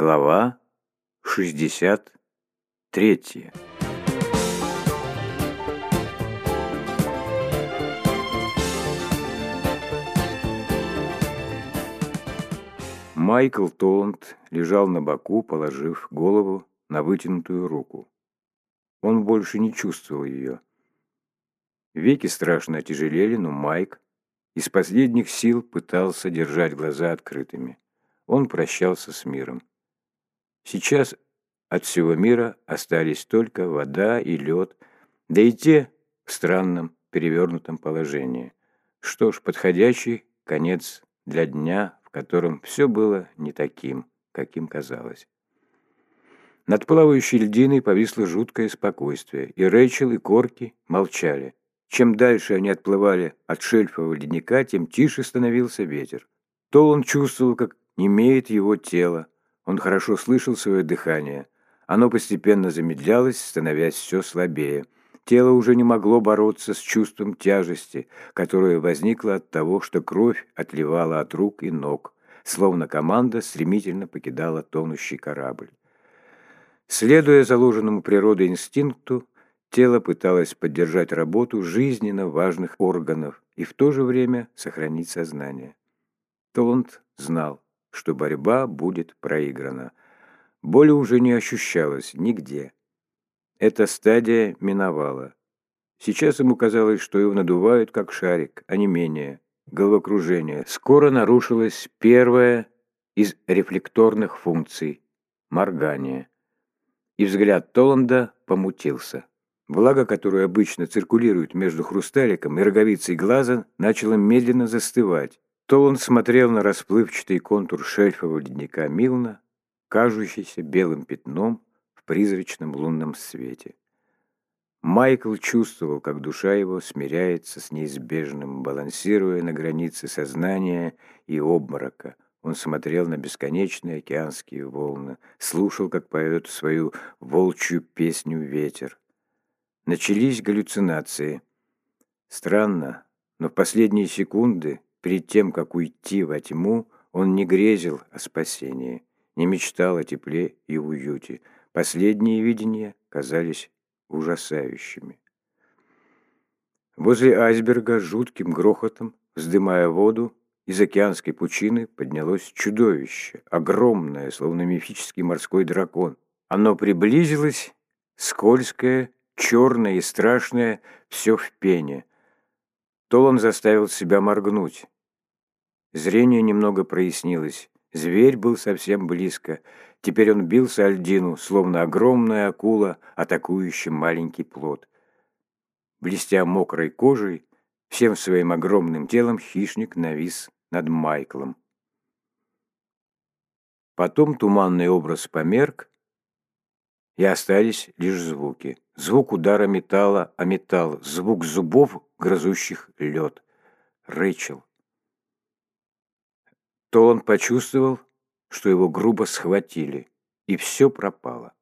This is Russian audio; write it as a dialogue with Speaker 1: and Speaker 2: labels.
Speaker 1: Глава 63 Майкл Толланд лежал на боку, положив голову на вытянутую руку. Он больше не чувствовал ее. Веки страшно отяжелели, но Майк из последних сил пытался держать глаза открытыми. Он прощался с миром. Сейчас от всего мира остались только вода и лед, да и те в странном перевернутом положении. Что ж, подходящий конец для дня, в котором все было не таким, каким казалось. Над плавающей льдиной повисло жуткое спокойствие, и Рэйчел и Корки молчали. Чем дальше они отплывали от шельфового ледника, тем тише становился ветер. То он чувствовал, как немеет его тело, он хорошо слышал свое дыхание. Оно постепенно замедлялось, становясь все слабее. Тело уже не могло бороться с чувством тяжести, которое возникло от того, что кровь отливала от рук и ног, словно команда стремительно покидала тонущий корабль. Следуя заложенному природой инстинкту, тело пыталось поддержать работу жизненно важных органов и в то же время сохранить сознание. Толанд знал, что борьба будет проиграна. Боли уже не ощущалось нигде. Эта стадия миновала. Сейчас ему казалось, что его надувают, как шарик, а не менее. Головокружение. Скоро нарушилась первая из рефлекторных функций – моргание. И взгляд Толанда помутился. Влага, которая обычно циркулирует между хрусталиком и роговицей глаза, начала медленно застывать то он смотрел на расплывчатый контур шельфового ледника Милна, кажущийся белым пятном в призрачном лунном свете. Майкл чувствовал, как душа его смиряется с неизбежным, балансируя на границе сознания и обморока. Он смотрел на бесконечные океанские волны, слушал, как поет свою волчью песню ветер. Начались галлюцинации. Странно, но в последние секунды Перед тем, как уйти во тьму, он не грезил о спасении, не мечтал о тепле и уюте. Последние видения казались ужасающими. Возле айсберга жутким грохотом, вздымая воду, из океанской пучины поднялось чудовище, огромное, словно мифический морской дракон. Оно приблизилось, скользкое, черное и страшное, все в пене. То он заставил себя моргнуть. Зрение немного прояснилось. Зверь был совсем близко. Теперь он бился о льдину, словно огромная акула, атакующая маленький плод. Блестя мокрой кожей, всем своим огромным телом хищник навис над Майклом. Потом туманный образ померк, и остались лишь звуки. Звук удара металла о металл, звук зубов, грызущих лед. Рэйчел. То он почувствовал, что его грубо схватили, и все пропало.